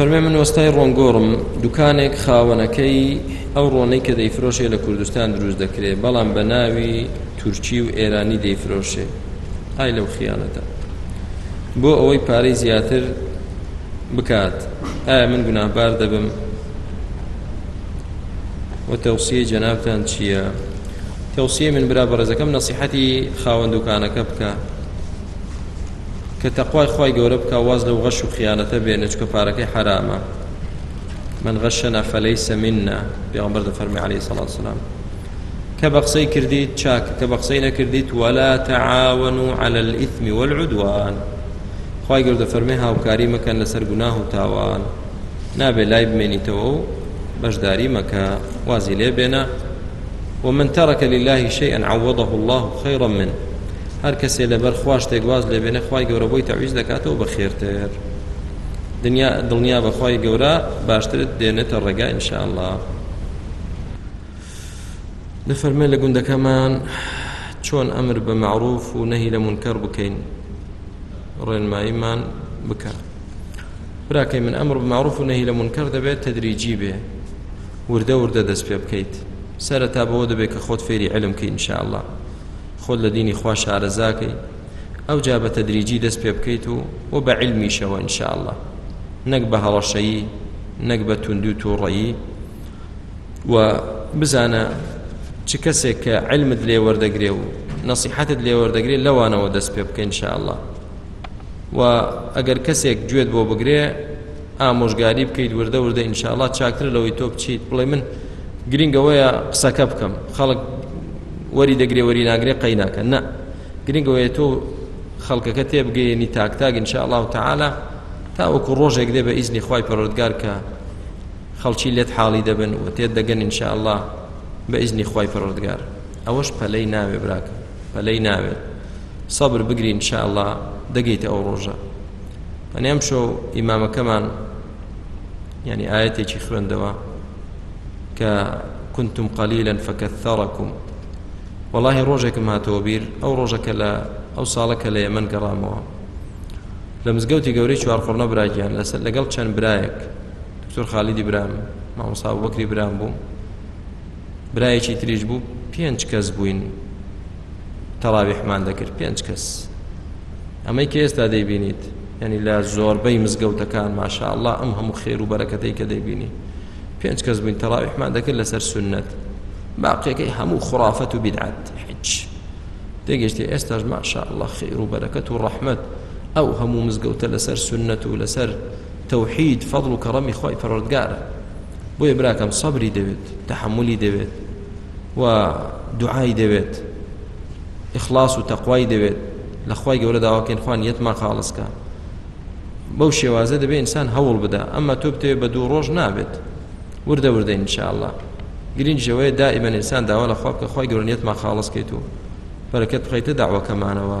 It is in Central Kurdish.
فەرمێ من وەستای ڕۆنگۆڕم دوکانێک خاوەنەکەی ئەو ڕۆنەی کە دەیفرۆشێ لە کوردستان دروست دەکرێ بەڵام بە ناوی تورکی و ئێرانی دەیفرۆشێ ئای لەو خیانەتە بۆ ئەوەی پارەی زیاتر بکات ئایا من گوناهبار دەبم وتەوسیە جەنابتان چییە؟ تەوسیە من برا بەڕێزەکەم نەسیحەتی خاوەندوکانەکە بکە کە تەقوای خوای گەورە بکا واز لەو غەش و خیانەتە بێنێ چکە پارەکەی حەرامە من غەشەنا فەلەیسە مننا پێغەمبەر دەفەرمی عەلەیهی سەڵات وسەلام کە بە قسەی کردیت چاکە کە بە قسەی نەکردیت وەلا تەعاونوا عەلە الئثم والعدوان خوای گەورە دەفەرمێ هاوکاری مەکەن لەسەر گوناه و تاوان نابێ لای بمێنیتەوە و بەشداری مەکە وازی لێ بێنە ومن ترک للە شیئا عوضه اللە خیرا منه هەر کەسێ لەبەر خوا شتێک واز لێ بێنێ خوای گەورە بۆی تەعویز دەکاتەوە بە خێرتر دنیا دڵنیا بەخوای گەورە باشترت دێنێتە ڕێگا ان شاء الله دەفەرمێ لە گوندەکەمان چۆن ئەمر بە معروف و نەهی لە منکەر بکەین ڕێنماییمان بکە براکەی من ئەمر بە معروف و نەهی لە منکەر دەبێت تەدریجی بێ وردە وردە دەست پێ بکەیت سەرەتا بەوە دەبێت کە خۆت فێری علم کەی ان شاء اللە خۆت لە دینی خوا شارەزاکەی ئەو جا بە تەدریجی دەست پێ بکەیت و و بە علمیشەوە ان شاء اللە نەک بە هەڵەشەیی نەک بە توندو توڕەیی و بزانە چ کەسێک کە علمت لێ وەردەگرێ و نەسیحەتت لێ وەردەگرێ لەوانەوە دەست پێ بکەین شاءله و ئەگەر کەسێک گوێت بۆ بگرێ ئامۆژگاری بکەیت وردە وردە ئینشاءاللە چاکترە لەوەی تۆ بچیت بڵێ من گرنگەوەیە قسەکە بکەم خەڵک وەری دەگرێ وەری ناگرێ قەی ناکە نە گرنگەوەیە تۆ خەڵکەکە تێبگەیەنی تاکتاک انشاءالله تعالی تاوەکو ڕۆژێک دێ بە ئیزنی خی پەرۆردگار کە خەڵکی لێت حاڵی دەبن و تێت دەگەن انشاءالله بە ئیزنی خی پەرۆردگار ئەوەش پەلەی ناوێ براکە پەلەی ناوێت سەبر بگرین انشاءالله دەگەیتە ئەو ڕۆژە یانی ئەمشەو ئیمامەکەمان یانی ئاەتێکی خوێندەوە کە كنتم قليلا فكثركم والله ڕۆژێکم هاتەوە بیر ئەو ڕۆژەکە لە ئەو ساڵە کە لە یەمەن گەڕامەوە لە مزگەوتی گەورەی چوارخۆڕنە براگیان لەسەر لەگەڵ چەند برایەک دکتۆر خالیدی برام مامۆسا بەکری برام بووم برایەکی تریش بوو پێنج کەس بووین تەراویحمان دەکرد پێنج کەس ئەمەی کە ئێستا دەیبینیت ینی لە زۆربەی مزگەوتەکان ماشاء الله ئەم هەموو خێر و بەرەکەتەی کە دەیبینی پێنج کەس بووین تەراویحمان دەکرد لەسەر سنت باقیەکەی هەموو خرافەت و بدعات هیچ تێگەشتی ئێستاش ماشاء الله خێر و بەرەکەت و ڕەحمەت ئەو هەموو مزگەوتە لەسەر سنت و لەسەر تەوحید فەضل و کەڕەمی خۆی پەرۆردگارە بۆیە براکەم سەبری دەوێت تەحەمولی دەوێت و دوعای دەوێت ئیخلاص و تەقوای دەوێت لە خوای گەورە داواکەین خوان یەتمان خاڵسکە بەو شێوازە دەبێت ئینسان هەوڵ بدا ئەمە تۆ بتەوێت بە دوو ڕۆژ نابێت وردە وردە انشاءله گرنجەوەی دائیمەن ئینسان داوا لە خواب کە خخوای گەورنیەتمان خاڵسکەیت و بەرەکەت بخیتە داوەکەمانەوە